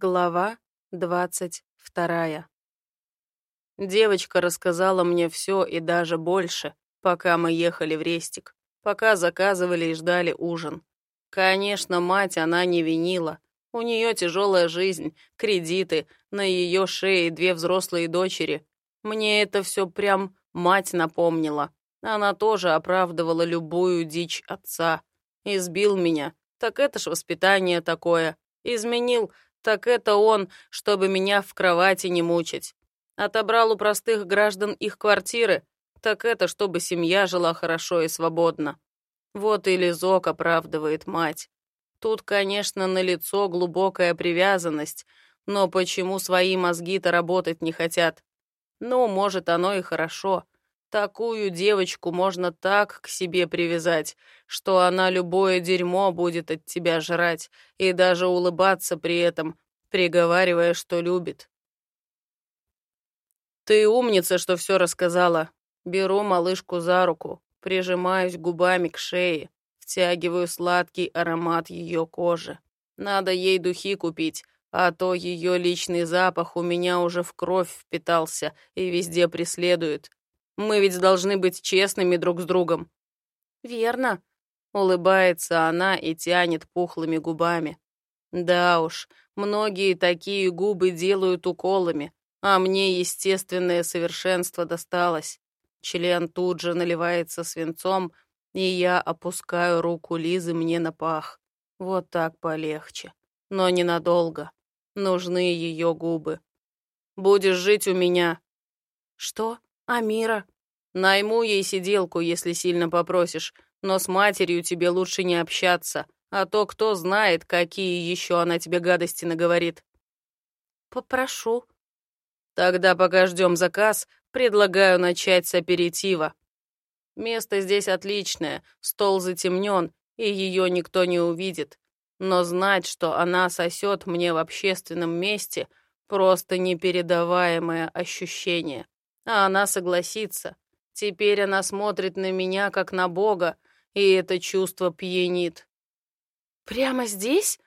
Глава двадцать вторая. Девочка рассказала мне все и даже больше, пока мы ехали в Рестик, пока заказывали и ждали ужин. Конечно, мать она не винила. У нее тяжелая жизнь, кредиты, на ее шее две взрослые дочери. Мне это все прям мать напомнила. Она тоже оправдывала любую дичь отца. Избил меня. Так это ж воспитание такое. Изменил так это он, чтобы меня в кровати не мучить. Отобрал у простых граждан их квартиры, так это чтобы семья жила хорошо и свободно. Вот и Лизок оправдывает мать. Тут, конечно, налицо глубокая привязанность, но почему свои мозги-то работать не хотят? Ну, может, оно и хорошо. Такую девочку можно так к себе привязать, что она любое дерьмо будет от тебя жрать и даже улыбаться при этом, приговаривая, что любит. Ты умница, что все рассказала. Беру малышку за руку, прижимаюсь губами к шее, втягиваю сладкий аромат ее кожи. Надо ей духи купить, а то ее личный запах у меня уже в кровь впитался и везде преследует. Мы ведь должны быть честными друг с другом». «Верно», — улыбается она и тянет пухлыми губами. «Да уж, многие такие губы делают уколами, а мне естественное совершенство досталось. Член тут же наливается свинцом, и я опускаю руку Лизы мне на пах. Вот так полегче. Но ненадолго. Нужны ее губы. Будешь жить у меня. Что? Амира. Найму ей сиделку, если сильно попросишь, но с матерью тебе лучше не общаться, а то кто знает, какие еще она тебе гадости наговорит. Попрошу. Тогда пока ждем заказ, предлагаю начать с аперитива. Место здесь отличное, стол затемнен, и ее никто не увидит. Но знать, что она сосет мне в общественном месте, просто непередаваемое ощущение а она согласится. Теперь она смотрит на меня, как на Бога, и это чувство пьянит. «Прямо здесь?»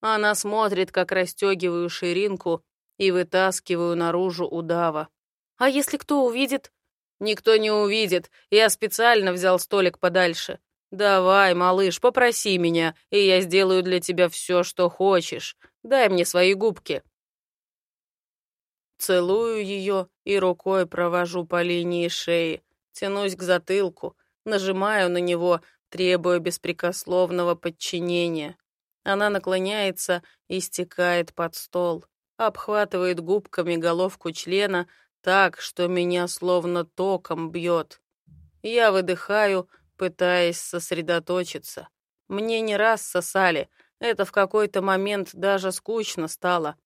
Она смотрит, как расстегиваю ширинку и вытаскиваю наружу удава. «А если кто увидит?» «Никто не увидит. Я специально взял столик подальше. Давай, малыш, попроси меня, и я сделаю для тебя все, что хочешь. Дай мне свои губки». Целую ее и рукой провожу по линии шеи, тянусь к затылку, нажимаю на него, требуя беспрекословного подчинения. Она наклоняется и стекает под стол, обхватывает губками головку члена так, что меня словно током бьет. Я выдыхаю, пытаясь сосредоточиться. Мне не раз сосали, это в какой-то момент даже скучно стало.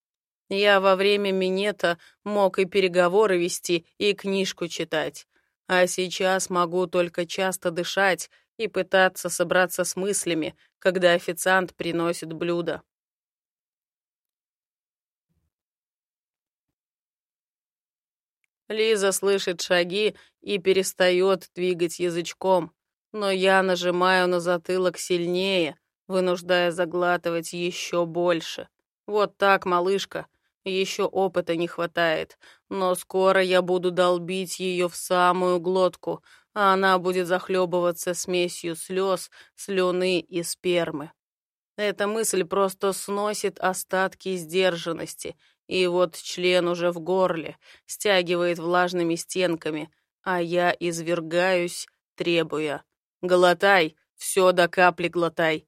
Я во время минета мог и переговоры вести, и книжку читать. А сейчас могу только часто дышать и пытаться собраться с мыслями, когда официант приносит блюдо. Лиза слышит шаги и перестает двигать язычком, но я нажимаю на затылок сильнее, вынуждая заглатывать еще больше. Вот так, малышка, еще опыта не хватает, но скоро я буду долбить ее в самую глотку, а она будет захлебываться смесью слез, слюны и спермы. Эта мысль просто сносит остатки сдержанности, и вот член уже в горле, стягивает влажными стенками, а я извергаюсь, требуя. «Глотай! Все до капли глотай!»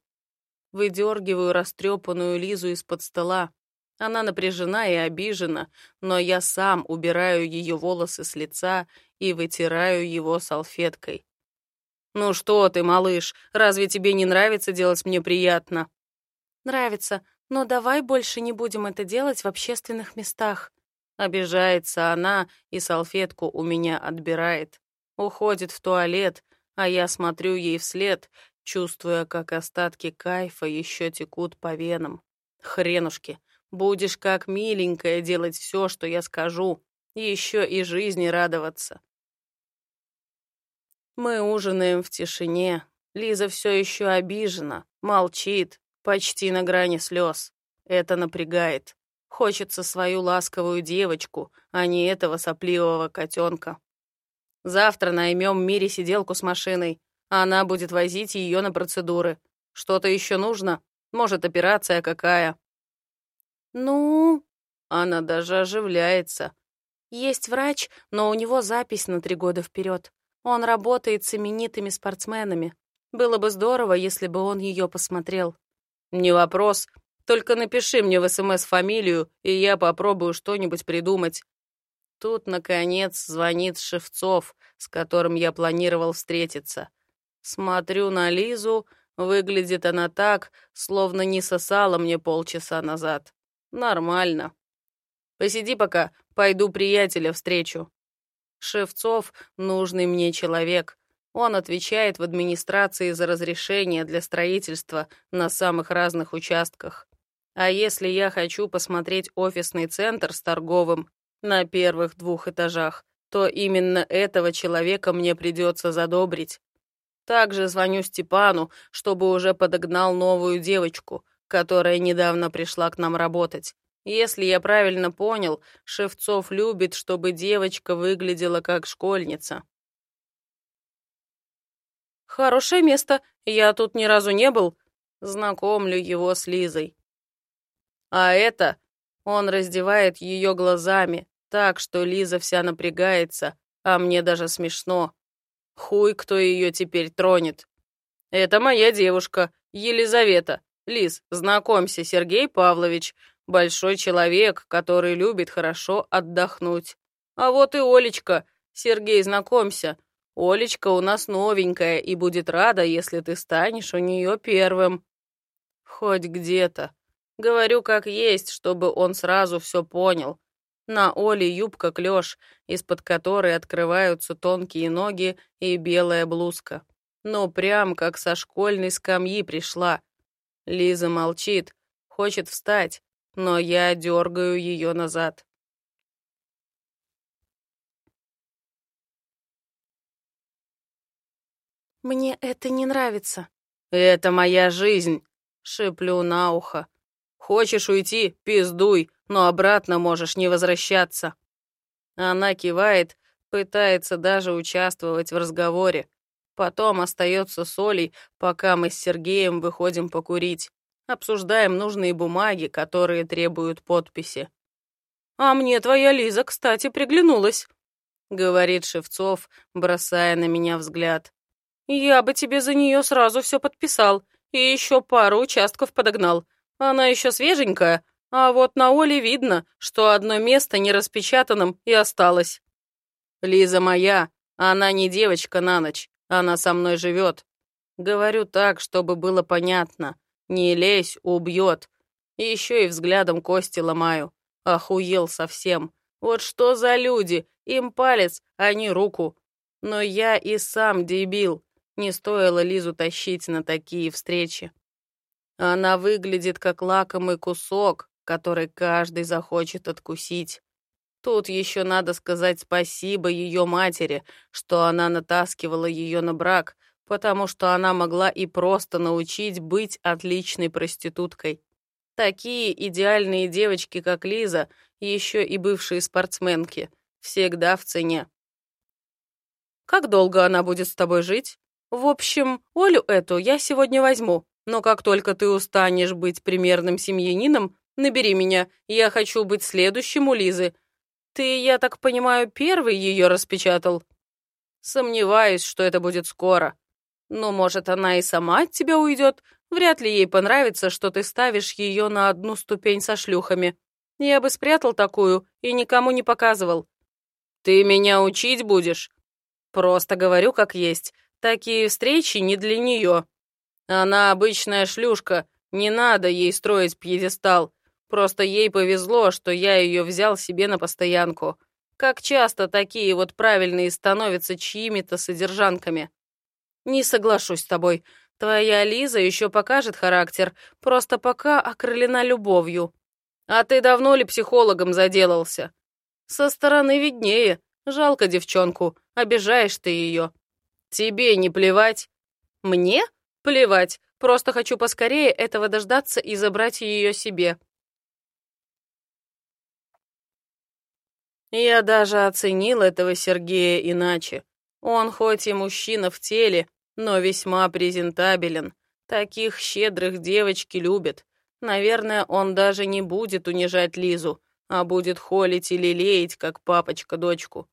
Выдергиваю растрепанную Лизу из-под стола, она напряжена и обижена, но я сам убираю ее волосы с лица и вытираю его салфеткой. «Ну что ты, малыш, разве тебе не нравится делать мне приятно?» «Нравится, но давай больше не будем это делать в общественных местах». Обижается она и салфетку у меня отбирает. Уходит в туалет, а я смотрю ей вслед, чувствуя, как остатки кайфа еще текут по венам. Хренушки, Будешь как миленькая делать все, что я скажу, еще и жизни радоваться. Мы ужинаем в тишине. Лиза все еще обижена, молчит, почти на грани слез. Это напрягает. Хочется свою ласковую девочку, а не этого сопливого котенка. Завтра наймем Мире сиделку с машиной. Она будет возить ее на процедуры. Что-то еще нужно? Может, операция какая?» «Ну...» Она даже оживляется. «Есть врач, но у него запись на три года вперед. Он работает с именитыми спортсменами. Было бы здорово, если бы он ее посмотрел». «Не вопрос. Только напиши мне в СМС фамилию, и я попробую что-нибудь придумать». Тут, наконец, звонит Шевцов, с которым я планировал встретиться. Смотрю на Лизу, выглядит она так, словно не сосала мне полчаса назад. Нормально. Посиди пока, пойду приятеля встречу. Шевцов — нужный мне человек. Он отвечает в администрации за разрешение для строительства на самых разных участках. А если я хочу посмотреть офисный центр с торговым на первых двух этажах, то именно этого человека мне придется задобрить. Также звоню Степану, чтобы уже подогнал новую девочку, которая недавно пришла к нам работать. Если я правильно понял, Шевцов любит, чтобы девочка выглядела как школьница. Хорошее место, я тут ни разу не был. Знакомлю его с Лизой. А это... Он раздевает ее глазами, так, что Лиза вся напрягается, а мне даже смешно. Хуй, кто ее теперь тронет. Это моя девушка, Елизавета. Лиз, знакомься, Сергей Павлович. Большой человек, который любит хорошо отдохнуть. А вот и Олечка. Сергей, знакомься. Олечка у нас новенькая и будет рада, если ты станешь у нее первым. Хоть где-то. Говорю как есть, чтобы он сразу все понял. На Оле юбка клеш, из-под которой открываются тонкие ноги и белая блузка. Ну, прям как со школьной скамьи пришла. Лиза молчит, хочет встать, но я дергаю ее назад. «Мне это не нравится». «Это моя жизнь», — шеплю на ухо. «Хочешь уйти? Пиздуй, но обратно можешь не возвращаться». Она кивает, пытается даже участвовать в разговоре. Потом остается с Олей, пока мы с Сергеем выходим покурить. Обсуждаем нужные бумаги, которые требуют подписи. «А мне твоя Лиза, кстати, приглянулась», — говорит Шевцов, бросая на меня взгляд. «Я бы тебе за нее сразу все подписал и еще пару участков подогнал. Она еще свеженькая, а вот на Оле видно, что одно место не распечатанным и осталось. Лиза моя, она не девочка на ночь, она со мной живет. Говорю так, чтобы было понятно. Не лезь, убьет. Еще и взглядом кости ломаю. Охуел совсем. Вот что за люди? Им палец, а не руку. Но я и сам дебил. Не стоило Лизу тащить на такие встречи. Она выглядит как лакомый кусок, который каждый захочет откусить. Тут еще надо сказать спасибо ее матери, что она натаскивала ее на брак, потому что она могла и просто научить быть отличной проституткой. Такие идеальные девочки, как Лиза, еще и бывшие спортсменки, всегда в цене. «Как долго она будет с тобой жить? В общем, Олю эту я сегодня возьму, но как только ты устанешь быть примерным семьянином, набери меня, я хочу быть следующим у Лизы. Ты, я так понимаю, первый ее распечатал?» «Сомневаюсь, что это будет скоро. Но, может, она и сама от тебя уйдет. Вряд ли ей понравится, что ты ставишь ее на одну ступень со шлюхами. Я бы спрятал такую и никому не показывал. Ты меня учить будешь? Просто говорю как есть. Такие встречи не для нее. Она обычная шлюшка, не надо ей строить пьедестал. Просто ей повезло, что я ее взял себе на постоянку. Как часто такие вот правильные становятся чьими-то содержанками. Не соглашусь с тобой. Твоя Лиза еще покажет характер, просто пока окрылена любовью. А ты давно ли психологом заделался? Со стороны виднее. Жалко девчонку, обижаешь ты ее. Тебе не плевать? Мне? Плевать. Просто хочу поскорее этого дождаться и забрать ее себе. Я даже оценил этого Сергея иначе. Он хоть и мужчина в теле, но весьма презентабелен. Таких щедрых девочки любят. Наверное, он даже не будет унижать Лизу, а будет холить и лелеять, как папочка дочку.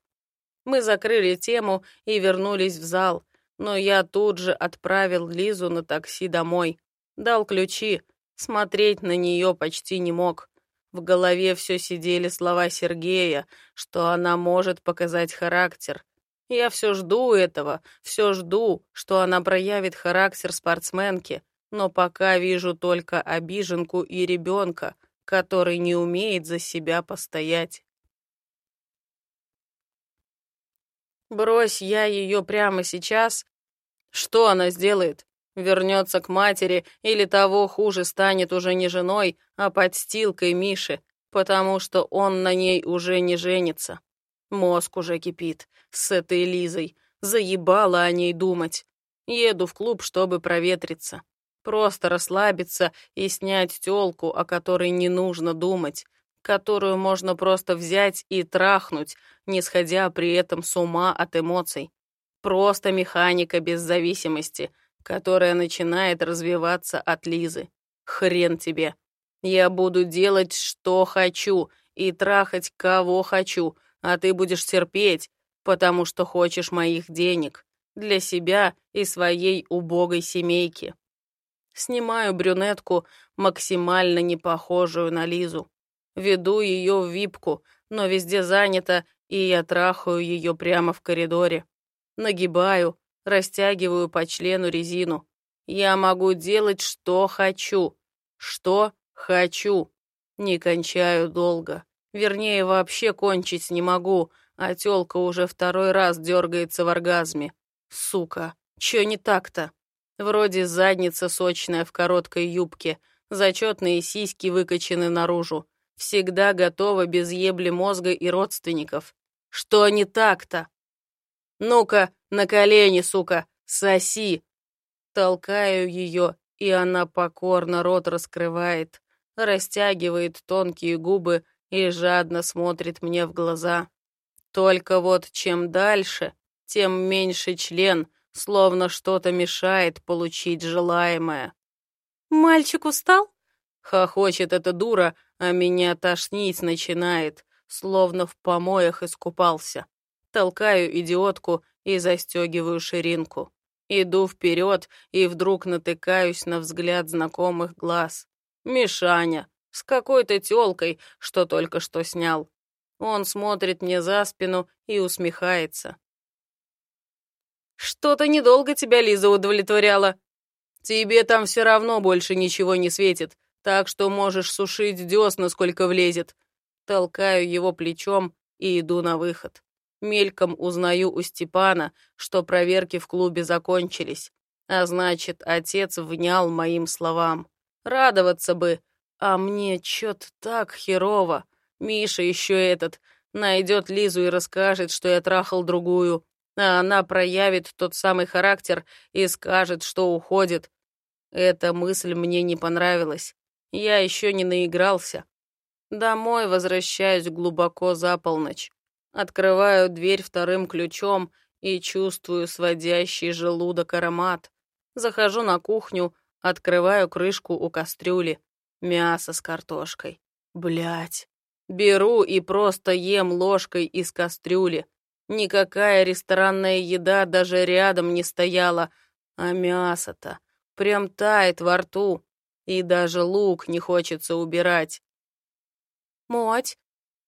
Мы закрыли тему и вернулись в зал, но я тут же отправил Лизу на такси домой. Дал ключи, смотреть на нее почти не мог. В голове все сидели слова Сергея, что она может показать характер. Я все жду этого, все жду, что она проявит характер спортсменки, но пока вижу только обиженку и ребенка, который не умеет за себя постоять. Брось я ее прямо сейчас, что она сделает? Вернется к матери или того хуже станет уже не женой, а подстилкой Миши, потому что он на ней уже не женится. Мозг уже кипит с этой Лизой. Заебало о ней думать. Еду в клуб, чтобы проветриться. Просто расслабиться и снять тёлку, о которой не нужно думать, которую можно просто взять и трахнуть, не сходя при этом с ума от эмоций. Просто механика без зависимости, которая начинает развиваться от Лизы. Хрен тебе. Я буду делать, что хочу, и трахать, кого хочу, а ты будешь терпеть, потому что хочешь моих денег. Для себя и своей убогой семейки. Снимаю брюнетку, максимально не похожую на Лизу. Веду ее в випку, но везде занято, и я трахаю ее прямо в коридоре. Нагибаю, растягиваю по члену резину. Я могу делать, что хочу. Что хочу. Не кончаю долго. Вернее, вообще кончить не могу, а тёлка уже второй раз дергается в оргазме. Сука, чё не так-то? Вроде задница сочная в короткой юбке, зачетные сиськи выкачаны наружу. Всегда готова без ебли мозга и родственников. Что не так-то? Ну-ка, на колени, сука, соси. Толкаю ее, и она покорно рот раскрывает, растягивает тонкие губы и жадно смотрит мне в глаза. Только вот чем дальше, тем меньше член, словно что-то мешает получить желаемое. «Мальчик устал?» Хохочет эта дура, а меня тошнить начинает, словно в помоях искупался. Толкаю идиотку и застегиваю ширинку. Иду вперед и вдруг натыкаюсь на взгляд знакомых глаз. Мишаня, с какой-то тёлкой, что только что снял. Он смотрит мне за спину и усмехается. «Что-то недолго тебя Лиза удовлетворяла. Тебе там все равно больше ничего не светит, так что можешь сушить десна, сколько влезет». Толкаю его плечом и иду на выход. Мельком узнаю у Степана, что проверки в клубе закончились. А значит, отец внял моим словам. Радоваться бы, а мне чё-то так херово. Миша еще этот найдет Лизу и расскажет, что я трахал другую, а она проявит тот самый характер и скажет, что уходит. Эта мысль мне не понравилась. Я еще не наигрался. Домой возвращаюсь глубоко за полночь. Открываю дверь вторым ключом и чувствую сводящий желудок аромат. Захожу на кухню, открываю крышку у кастрюли. Мясо с картошкой. Блять. Беру и просто ем ложкой из кастрюли. Никакая ресторанная еда даже рядом не стояла, а мясо-то прям тает во рту, и даже лук не хочется убирать. «Моть!»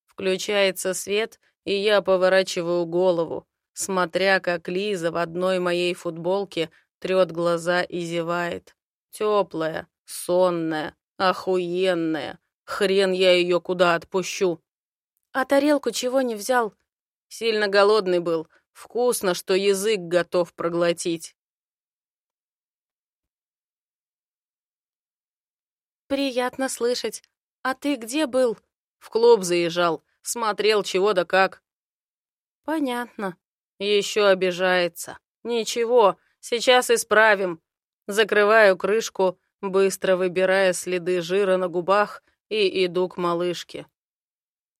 Включается свет, и я поворачиваю голову, смотря как Лиза в одной моей футболке трет глаза и зевает. Теплая, сонная, Охуенная. Хрен я ее куда отпущу. А тарелку чего не взял? Сильно голодный был. Вкусно, что язык готов проглотить. Приятно слышать. А ты где был? В клуб заезжал. Смотрел чего да как. Понятно. Еще обижается. Ничего, сейчас исправим. Закрываю крышку, быстро выбирая следы жира на губах, и иду к малышке.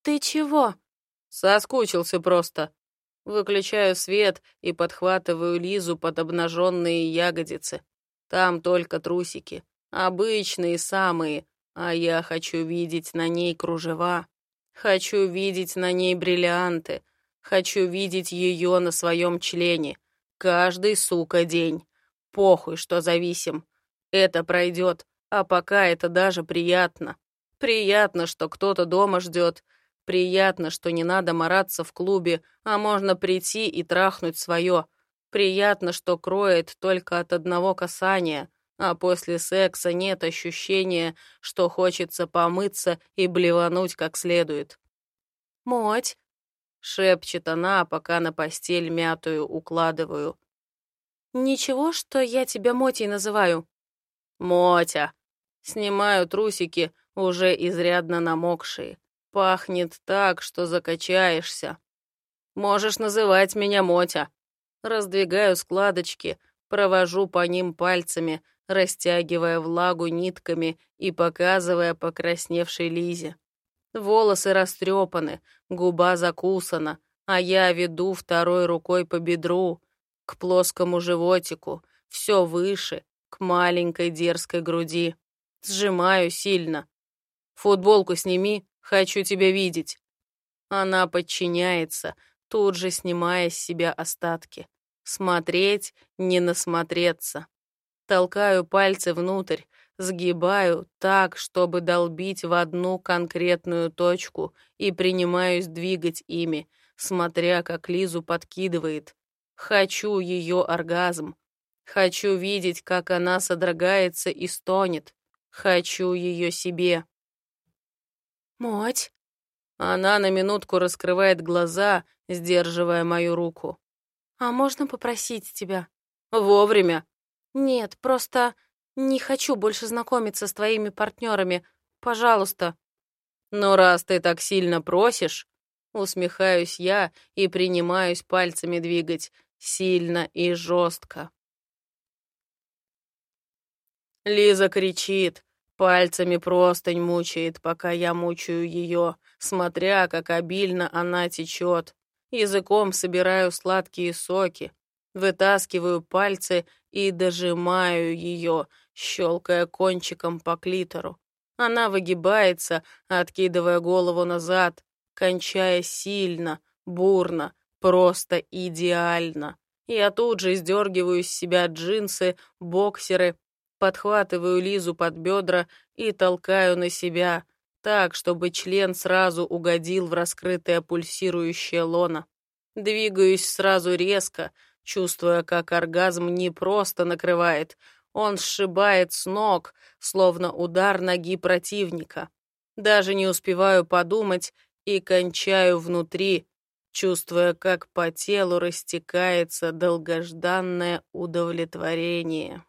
«Ты чего?» Соскучился просто. Выключаю свет и подхватываю Лизу под обнаженные ягодицы. Там только трусики. Обычные самые. А я хочу видеть на ней кружева. Хочу видеть на ней бриллианты. Хочу видеть ее на своем члене. Каждый, сука, день. Похуй, что зависим. Это пройдет, а пока это даже приятно. Приятно, что кто-то дома ждет. Приятно, что не надо мараться в клубе, а можно прийти и трахнуть свое. Приятно, что кроет только от одного касания, а после секса нет ощущения, что хочется помыться и блевануть как следует. «Моть!» — шепчет она, пока на постель мятую укладываю. «Ничего, что я тебя Мотей называю?» «Мотя!» Снимаю трусики, уже изрядно намокшие. Пахнет так, что закачаешься. Можешь называть меня Мотя. Раздвигаю складочки, провожу по ним пальцами, растягивая влагу нитками и показывая покрасневшей Лизе. Волосы растрепаны, губа закусана, а я веду второй рукой по бедру, к плоскому животику, все выше, к маленькой дерзкой груди. Сжимаю сильно. Футболку сними, Хочу тебя видеть». Она подчиняется, тут же снимая с себя остатки. Смотреть, не насмотреться. Толкаю пальцы внутрь, сгибаю так, чтобы долбить в одну конкретную точку и принимаюсь двигать ими, смотря как Лизу подкидывает. Хочу ее оргазм. Хочу видеть, как она содрогается и стонет. Хочу ее себе. «Моть!» Она на минутку раскрывает глаза, сдерживая мою руку. «А можно попросить тебя?» «Вовремя». «Нет, просто не хочу больше знакомиться с твоими партнерами. Пожалуйста». «Но раз ты так сильно просишь...» Усмехаюсь я и принимаюсь пальцами двигать, сильно и жестко. Лиза кричит, Пальцами простынь мучает, пока я мучаю ее, смотря, как обильно она течет. Языком собираю сладкие соки, вытаскиваю пальцы и дожимаю ее, щелкая кончиком по клитору. Она выгибается, откидывая голову назад, кончая сильно, бурно, просто идеально. Я тут же сдергиваю с себя джинсы, боксеры подхватываю Лизу под бедра и толкаю на себя, так, чтобы член сразу угодил в раскрытое пульсирующее лоно. Двигаюсь сразу резко, чувствуя, как оргазм не просто накрывает, он сшибает с ног, словно удар ноги противника. Даже не успеваю подумать и кончаю внутри, чувствуя, как по телу растекается долгожданное удовлетворение.